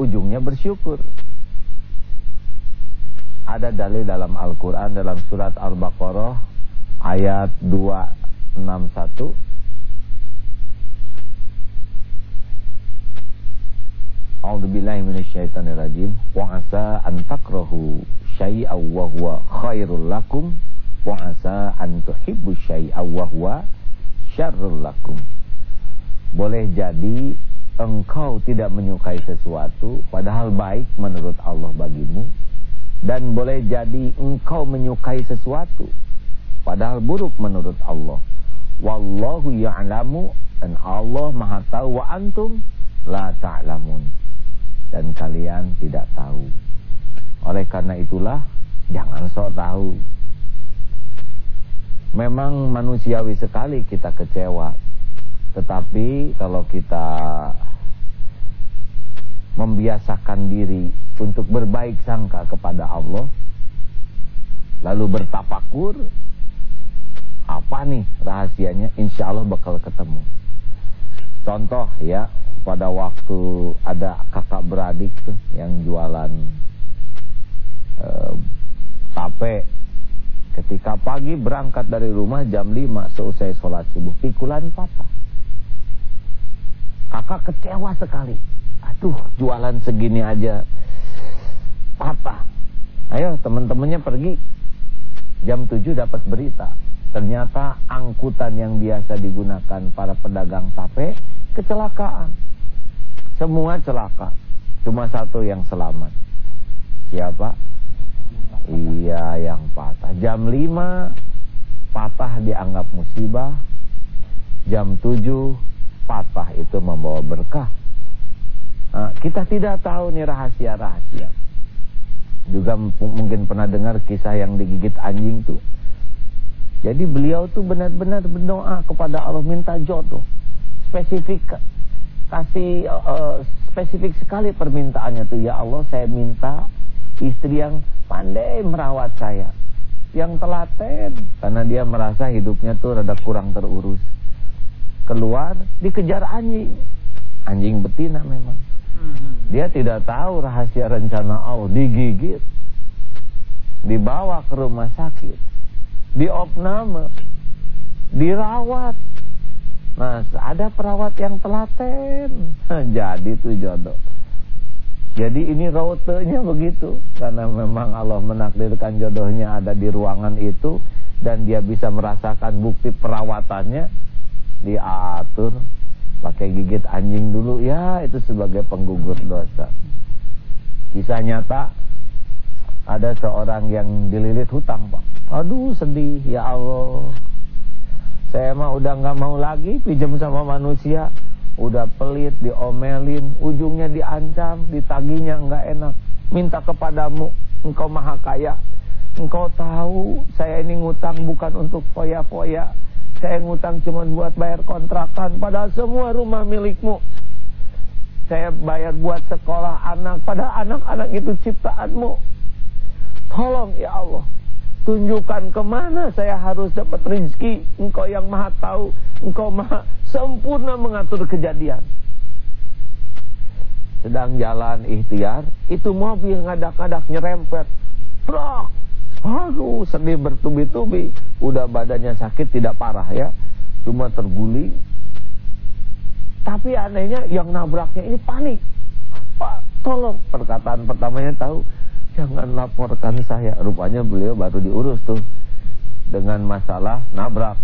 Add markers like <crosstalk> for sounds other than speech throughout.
ujungnya bersyukur. Ada dalil dalam Al-Quran dalam surat Al-Baqarah ayat 261 A'udzu billahi minasyaitonir rajim wa asa an takrahu syai'aw wa khairul lakum. Wa asa an tuhibbu syai'aw wa syarrul lakum. Boleh jadi engkau tidak menyukai sesuatu padahal baik menurut Allah bagimu dan boleh jadi engkau menyukai sesuatu padahal buruk menurut Allah wallahu ya'lamu dan Allah Maha tahu wa antum la ta'lamun dan kalian tidak tahu. Oleh karena itulah jangan sok tahu. Memang manusiawi sekali kita kecewa. Tetapi kalau kita membiasakan diri untuk berbaik sangka kepada Allah. Lalu bertapakur apa nih rahasianya? Insya Allah bakal ketemu. Contoh ya pada waktu ada kakak beradik tuh yang jualan eh, tape. Ketika pagi berangkat dari rumah jam 5 selesai sholat subuh pikulan papa. Kakak kecewa sekali aduh jualan segini aja papa ayo teman-temannya pergi jam 7 dapat berita ternyata angkutan yang biasa digunakan para pedagang tape kecelakaan semua celaka. Cuma satu yang selamat. Siapa? Iya yang patah. Jam 5 patah dianggap musibah. Jam 7 patah itu membawa berkah. Nah, kita tidak tahu nih rahasia-rahasia. Juga mungkin pernah dengar kisah yang digigit anjing tuh. Jadi beliau tuh benar-benar berdoa kepada Allah minta jodoh. Spesifik kasih uh, spesifik sekali permintaannya tuh ya Allah saya minta istri yang pandai merawat saya yang telaten karena dia merasa hidupnya tuh rada kurang terurus keluar dikejar anjing anjing betina memang. Dia tidak tahu rahasia rencana Allah digigit dibawa ke rumah sakit diopname dirawat Nah, ada perawat yang telaten. <laughs> Jadi tuh jodoh. Jadi ini rautenya begitu. Karena memang Allah menakdirkan jodohnya ada di ruangan itu. Dan dia bisa merasakan bukti perawatannya. Diatur. Pakai gigit anjing dulu. Ya itu sebagai penggugur dosa. Kisah nyata. Ada seorang yang dililit hutang Pak. Aduh sedih ya Allah. Saya mah udah nggak mau lagi pinjam sama manusia. Udah pelit, diomelin, ujungnya diancam, ditaginya nggak enak. Minta kepadamu, engkau maha kaya. Engkau tahu saya ini ngutang bukan untuk foya-foya. Saya ngutang cuma buat bayar kontrakan. Padahal semua rumah milikmu. Saya bayar buat sekolah anak. Padahal anak-anak itu ciptaanmu. Tolong ya Allah tunjukkan ke mana saya harus dapat rezeki engkau yang maha tahu engkau maha sempurna mengatur kejadian sedang jalan ikhtiar itu mobil ngadak-ngadak nyerempet Brak! Aduh sedih bertubi-tubi. Udah badannya sakit tidak parah ya. Cuma terguling. Tapi anehnya yang nabraknya ini panik. Pak tolong. Perkataan pertamanya tahu jangan laporkan saya. Rupanya beliau baru diurus tuh. Dengan masalah nabrak.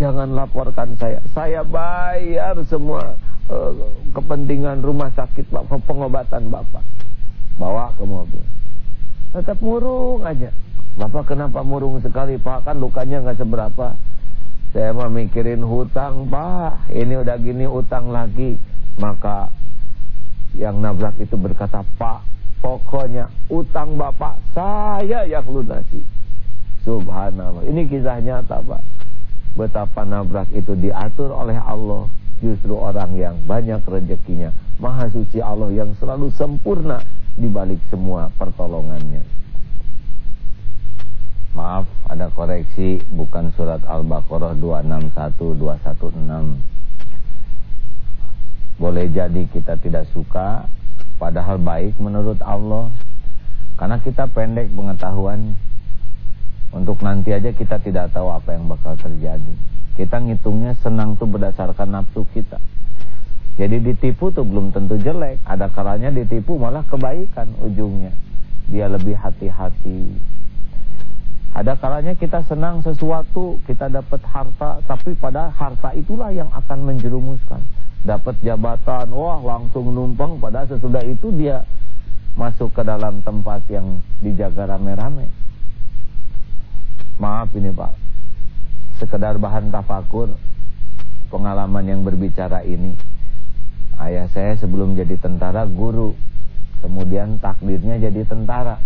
Jangan laporkan saya. Saya bayar semua uh, kepentingan rumah sakit bapak pengobatan bapak. Bawa ke mobil. Tetap murung aja bapak kenapa murung sekali pak kan lukanya nggak seberapa saya mah mikirin hutang pak ini udah gini utang lagi maka yang nabrak itu berkata pak Pokoknya utang bapak saya yang lunasi. Subhanallah. Ini kisah nyata Pak. Betapa nabrak itu diatur oleh Allah. Justru orang yang banyak rezekinya. Maha suci Allah yang selalu sempurna di balik semua pertolongannya. Maaf, ada koreksi bukan surat Al-Baqarah 261 216. Boleh jadi kita tidak suka padahal baik menurut Allah. Karena kita pendek pengetahuan untuk nanti aja kita tidak tahu apa yang bakal terjadi. Kita ngitungnya senang tuh berdasarkan nafsu kita. Jadi ditipu tuh belum tentu jelek, ada kalanya ditipu malah kebaikan ujungnya. Dia lebih hati-hati. Ada kalanya kita senang sesuatu, kita dapat harta, tapi pada harta itulah yang akan menjerumuskan. Dapat jabatan, wah langsung numpang, pada sesudah itu dia masuk ke dalam tempat yang dijaga rame-rame. Maaf ini Pak, sekedar bahan tafakur, pengalaman yang berbicara ini. Ayah saya sebelum jadi tentara guru, kemudian takdirnya jadi tentara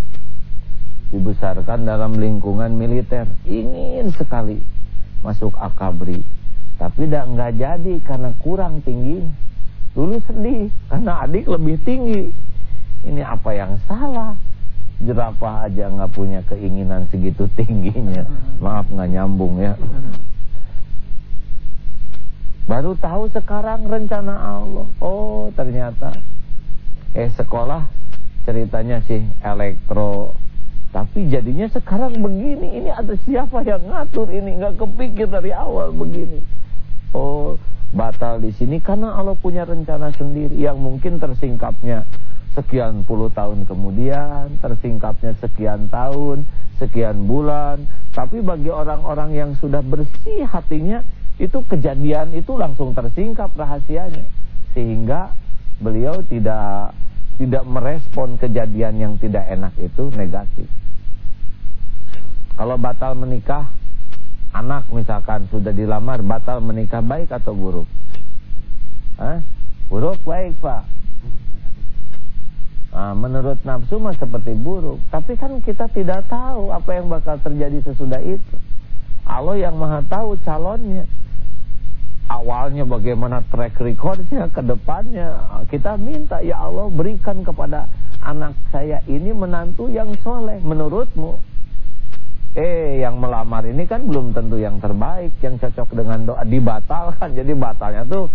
dibesarkan dalam lingkungan militer. Ingin sekali masuk akabri. Tapi tidak nggak jadi karena kurang tinggi. Dulu sedih karena adik lebih tinggi. Ini apa yang salah? Jerapah aja nggak punya keinginan segitu tingginya. Maaf nggak nyambung ya. Baru tahu sekarang rencana Allah. Oh ternyata. Eh sekolah ceritanya sih elektro tapi jadinya sekarang begini, ini ada siapa yang ngatur ini? Nggak kepikir dari awal begini. Oh, batal di sini karena Allah punya rencana sendiri yang mungkin tersingkapnya sekian puluh tahun kemudian, tersingkapnya sekian tahun, sekian bulan. Tapi bagi orang-orang yang sudah bersih hatinya, itu kejadian itu langsung tersingkap rahasianya. Sehingga beliau tidak tidak merespon kejadian yang tidak enak itu negatif. Kalau batal menikah, anak misalkan sudah dilamar, batal menikah baik atau buruk? Hah? Buruk baik pak. Nah, menurut nafsu mah seperti buruk. Tapi kan kita tidak tahu apa yang bakal terjadi sesudah itu. Allah yang maha tahu calonnya. Awalnya bagaimana track recordnya ke depannya. Kita minta ya Allah berikan kepada anak saya ini menantu yang soleh menurutmu. Eh yang melamar ini kan belum tentu yang terbaik Yang cocok dengan doa. Dibatalkan. Jadi batalnya tuh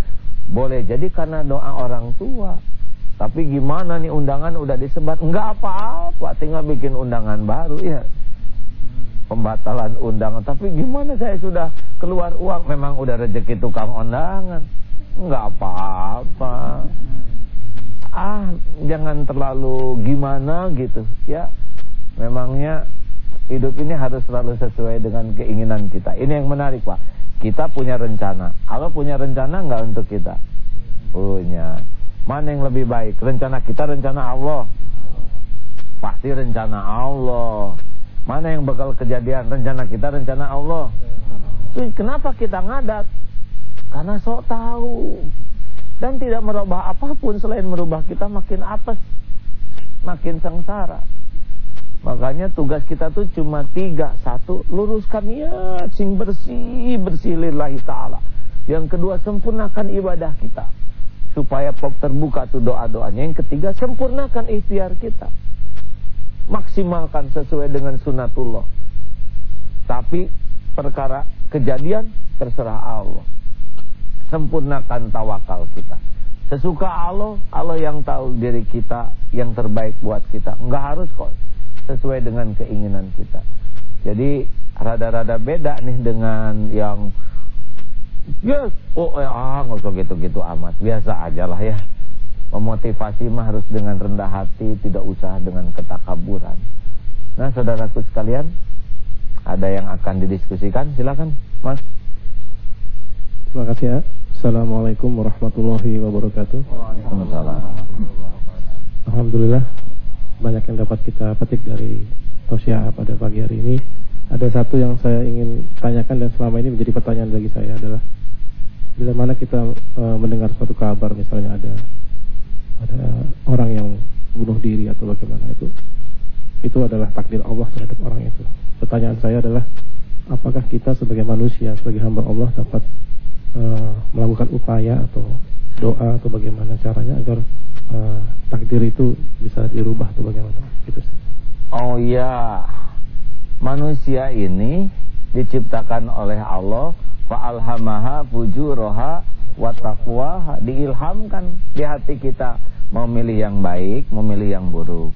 boleh jadi karena doa orang tua. Tapi gimana nih undangan udah disebat Enggak apa-apa. Tinggal bikin undangan baru ya Pembatalan undangan Tapi gimana saya sudah keluar uang Memang udah rezeki tukang undangan Enggak apa-apa Ah jangan terlalu gimana gitu ya Memangnya hidup ini harus selalu sesuai dengan keinginan kita. Ini yang menarik Pak. Kita punya rencana. Allah punya rencana nggak untuk kita? Punya. Mana yang lebih baik? Rencana kita, rencana Allah. Pasti rencana Allah. Mana yang bakal kejadian? Rencana kita, rencana Allah. Jadi, kenapa kita ngadat? Karena sok tahu. Dan tidak merubah apa pun selain merubah kita makin apes. Makin sengsara. Makanya tugas kita tuh cuma tiga. Satu, luruskan niat sing bersih, bersih lillahi ta'ala. Yang kedua, sempurnakan ibadah kita. Supaya pop terbuka tuh doa-doanya. Yang ketiga, sempurnakan ikhtiar kita. Maksimalkan sesuai dengan sunatullah. Tapi perkara kejadian terserah Allah. Sempurnakan tawakal kita. Sesuka Allah, Allah yang tahu diri kita yang terbaik buat kita. Enggak harus kok sesuai dengan keinginan kita. Jadi rada-rada beda nih dengan yang yes, oh eh, ah nggak usah gitu-gitu amat, biasa aja lah ya. Memotivasi mah harus dengan rendah hati, tidak usah dengan ketakaburan. Nah, saudaraku sekalian, ada yang akan didiskusikan, silakan, Mas. Terima kasih ya. Assalamualaikum warahmatullahi wabarakatuh. Waalaikumsalam. Alhamdulillah banyak yang dapat kita petik dari Tosya pada pagi hari ini. Ada satu yang saya ingin tanyakan dan selama ini menjadi pertanyaan bagi saya adalah bila mana kita e, mendengar suatu kabar misalnya ada ada orang yang bunuh diri atau bagaimana itu itu adalah takdir Allah terhadap orang itu. Pertanyaan saya adalah apakah kita sebagai manusia sebagai hamba Allah dapat e, melakukan upaya atau doa atau bagaimana caranya agar uh, takdir itu bisa dirubah atau bagaimana? Gitu Oh iya manusia ini diciptakan oleh Allah Fa'alhamaha fujuraha wa taqwaha. Diilhamkan di hati kita mau milih yang baik, mau milih yang buruk.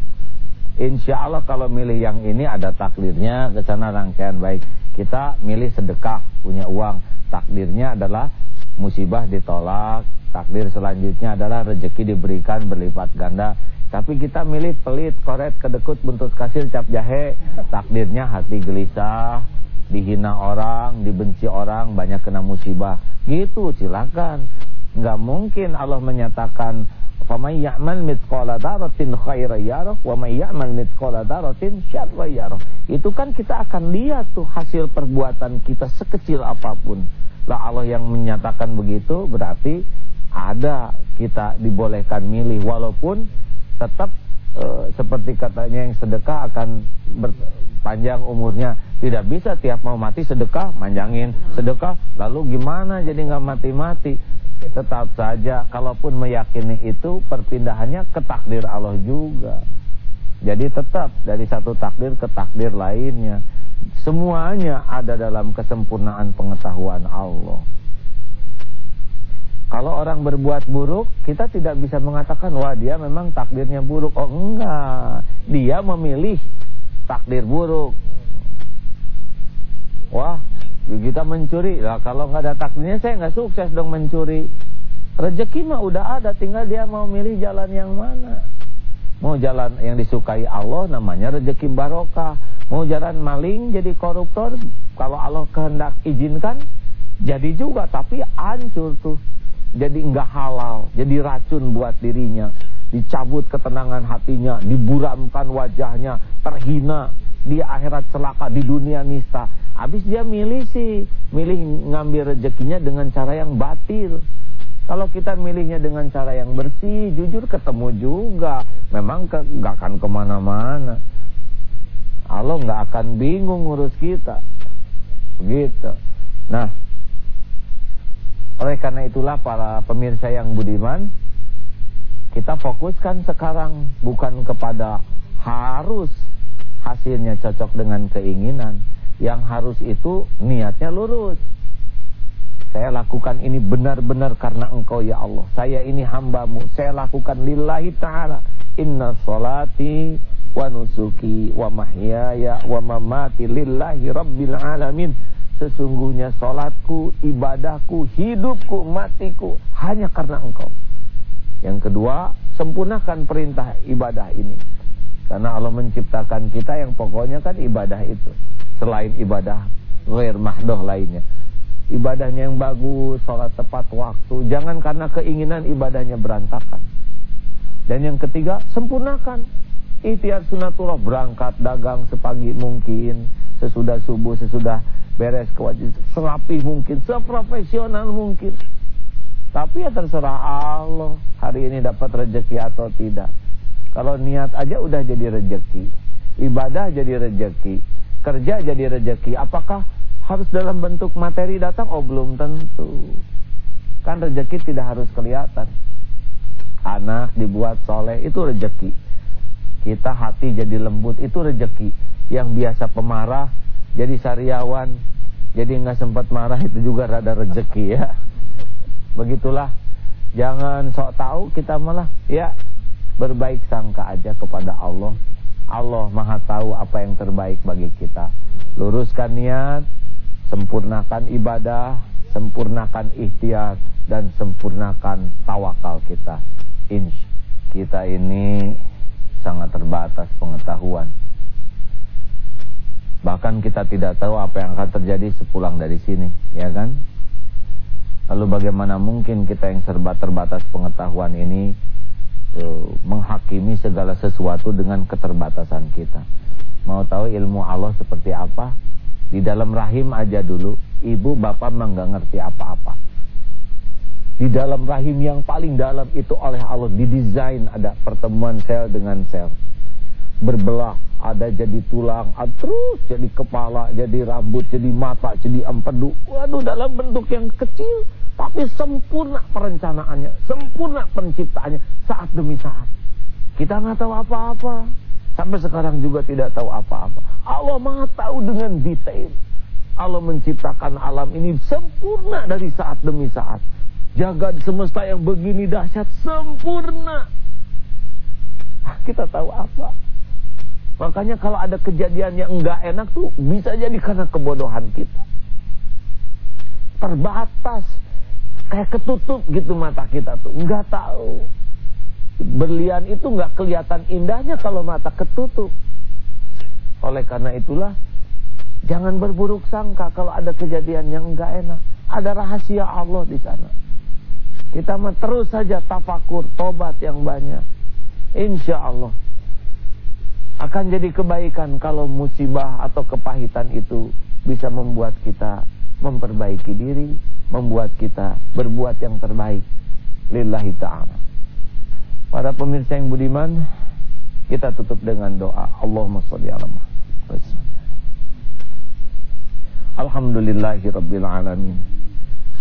Insya Allah kalau milih yang ini ada takdirnya ke sana rangkaian baik. Kita milih sedekah, punya uang. Takdirnya adalah musibah ditolak. Takdir selanjutnya adalah rezeki diberikan berlipat ganda. Tapi kita milih pelit, koret, kedekut, buntut kasir, cap jahe. Takdirnya hati gelisah, dihina orang, dibenci orang, banyak kena musibah. Gitu silakan. Enggak mungkin Allah menyatakan Faman ya'mal mithqala dzarratin khairan yarah wa may ya'mal mithqala dzarratin syarran. Itu kan kita akan lihat tuh hasil perbuatan kita sekecil apa pun. Lah Allah yang menyatakan begitu berarti ada kita dibolehkan milih walaupun tetap e, seperti katanya yang sedekah akan berpanjang umurnya. Tidak bisa tiap mau mati sedekah, manjangin sedekah, lalu gimana jadi nggak mati-mati? Tetap saja kalaupun meyakini itu perpindahannya ke takdir Allah juga. Jadi tetap dari satu takdir ke takdir lainnya. Semuanya ada dalam kesempurnaan pengetahuan Allah. Kalau orang berbuat buruk, kita tidak bisa mengatakan wah dia memang takdirnya buruk. Oh enggak, dia memilih takdir buruk. Wah, kita mencuri. Lah kalau nggak ada takdirnya saya nggak sukses dong mencuri. Rezeki mah udah ada, tinggal dia mau milih jalan yang mana. Mau jalan yang disukai Allah namanya rezeki barokah. Mau jalan maling jadi koruptor, kalau Allah kehendak izinkan jadi juga tapi hancur tuh. Jadi enggak halal, jadi racun buat dirinya. Dicabut ketenangan hatinya, diburamkan wajahnya, terhina di akhirat celaka, di dunia nista. Habis dia milih sih, milih ngambil rezekinya dengan cara yang batil. Kalau kita milihnya dengan cara yang bersih, jujur ketemu juga. Memang ke, gak akan ke mana-mana. Allah gak akan bingung ngurus kita. Begitu. Nah, oleh karena itulah para pemirsa yang budiman, kita fokuskan sekarang bukan kepada harus hasilnya cocok dengan keinginan yang harus itu niatnya lurus. Saya lakukan ini benar-benar karena engkau ya Allah. Saya ini hambamu. Saya lakukan lillahi ta'ala. Inna salati wa nusuki wa mahyaya wa mamati lillahi rabbil alamin. Sesungguhnya salatku, ibadahku, hidupku, matiku hanya karena engkau. Yang kedua, sempurnakan perintah ibadah ini. Karena Allah menciptakan kita yang pokoknya kan ibadah itu selain ibadah ghair mahdoh lainnya. Ibadahnya yang bagus, sholat tepat waktu. Jangan karena keinginan ibadahnya berantakan. Dan yang ketiga, sempurnakan. Ikhtiar sunatullah berangkat dagang sepagi mungkin, sesudah subuh, sesudah beres kewajiban, serapih mungkin, seprofesional mungkin. Tapi ya terserah Allah hari ini dapat rezeki atau tidak. Kalau niat aja udah jadi rezeki. Ibadah jadi rezeki kerja jadi rejeki. Apakah harus dalam bentuk materi datang? Oh belum tentu. Kan rejeki tidak harus kelihatan. Anak dibuat soleh itu rejeki. Kita hati jadi lembut itu rejeki. Yang biasa pemarah jadi sariawan, jadi nggak sempat marah itu juga rada rejeki ya. Begitulah. Jangan sok tahu kita malah ya berbaik sangka aja kepada Allah. Allah maha tahu apa yang terbaik bagi kita Luruskan niat Sempurnakan ibadah Sempurnakan ikhtiar Dan sempurnakan tawakal kita Insya Kita ini sangat terbatas pengetahuan Bahkan kita tidak tahu apa yang akan terjadi sepulang dari sini Ya kan? Lalu bagaimana mungkin kita yang serba terbatas pengetahuan ini menghakimi segala sesuatu dengan keterbatasan kita. Mau tahu ilmu Allah seperti apa? Di dalam rahim aja dulu, ibu bapak nggak ngerti apa-apa. Di dalam rahim yang paling dalam itu oleh Allah didesain ada pertemuan sel dengan sel. Berbelah, ada jadi tulang, ada terus jadi kepala, jadi rambut, jadi mata, jadi empedu. Waduh, dalam bentuk yang kecil tapi sempurna perencanaannya, sempurna penciptaannya saat demi saat. Kita nggak tahu apa-apa. Sampai sekarang juga tidak tahu apa-apa. Allah Maha tahu dengan detail. Allah menciptakan alam ini sempurna dari saat demi saat. Jagat semesta yang begini dahsyat sempurna. Ah, kita tahu apa? Makanya kalau ada kejadian yang enggak enak tuh bisa jadi karena kebodohan kita. Terbatas kayak ketutup gitu mata kita tuh, enggak tahu. Berlian itu enggak kelihatan indahnya kalau mata ketutup. Oleh karena itulah Jangan berburuk sangka kalau ada kejadian yang enggak enak. Ada rahasia Allah di sana. Kita mah terus saja tafakur, tobat yang banyak. Insya Allah akan jadi kebaikan kalau musibah atau kepahitan itu bisa membuat kita memperbaiki diri, membuat kita berbuat yang terbaik. Lillahi ta'ala. Para pemirsa yang budiman, kita tutup dengan doa. Allahumma salli ala Muhammad. Alhamdulillahi Rabbil Alamin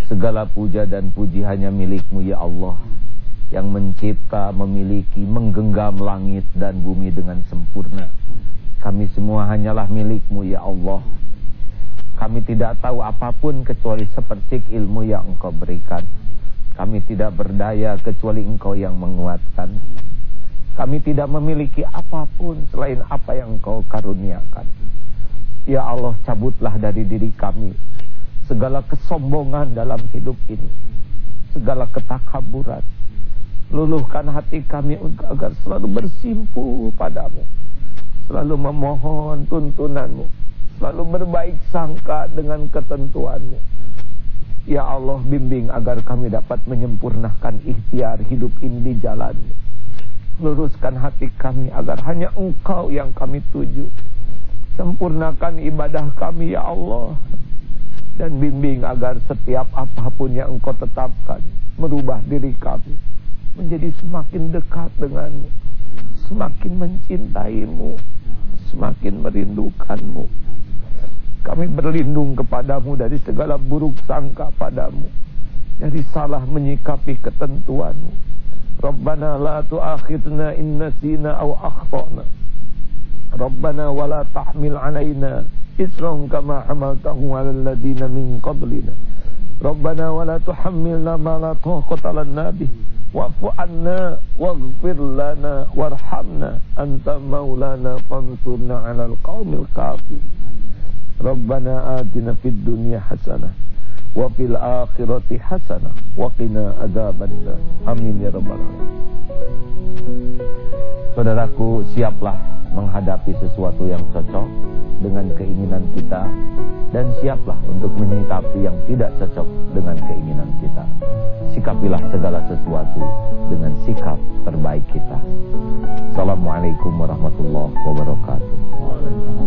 Segala puja dan puji hanya milikmu ya Allah Yang mencipta, memiliki, menggenggam langit dan bumi dengan sempurna. Kami semua hanyalah milikmu ya Allah. Kami tidak tahu apa pun kecuali seperti ilmu yang engkau berikan. Kami tidak berdaya kecuali engkau yang menguatkan. Kami tidak memiliki apa pun selain apa yang engkau karuniakan. Ya Allah cabutlah dari diri kami Segala kesombongan dalam hidup ini Segala ketakaburan Luluhkan hati kami agar selalu bersimpu padamu. Selalu memohon tuntunanmu. Selalu berbaik sangka dengan ketentuanmu. Ya Allah bimbing agar kami dapat menyempurnakan ikhtiar hidup ini di jalanmu Luruskan hati kami agar hanya engkau yang kami tuju. Sempurnakan ibadah kami ya Allah. Dan bimbing agar setiap apa pun yang engkau tetapkan Merubah diri kami menjadi semakin dekat denganmu semakin mencintaimu semakin merindukanmu. Kami berlindung kepadamu dari segala buruk sangka padamu dari salah menyikapi ketentuanmu. Rabbana la tu'akhidna inna sina au akhto'na Rabbana wa la tahmil alaina isran kama amaltahu ala ladina min qablina. ربنا ولا تحملنا ما لا طاقة لنا به. واعف عنا واغفر لنا وارحمنا. أنت مولانا فانصرنا على القوم الكافرين. ربنا آتنا في الدنيا حسنة wa fil akhirati hasanah wa qina adzabannar. Amin ya rabbal alamin. Saudaraku, siaplah menghadapi sesuatu yang cocok dengan keinginan kita dan siaplah untuk menyikapi yang tidak cocok dengan keinginan kita. Sikapilah segala sesuatu dengan sikap terbaik kita. Assalamualaikum warahmatullahi wabarakatuh.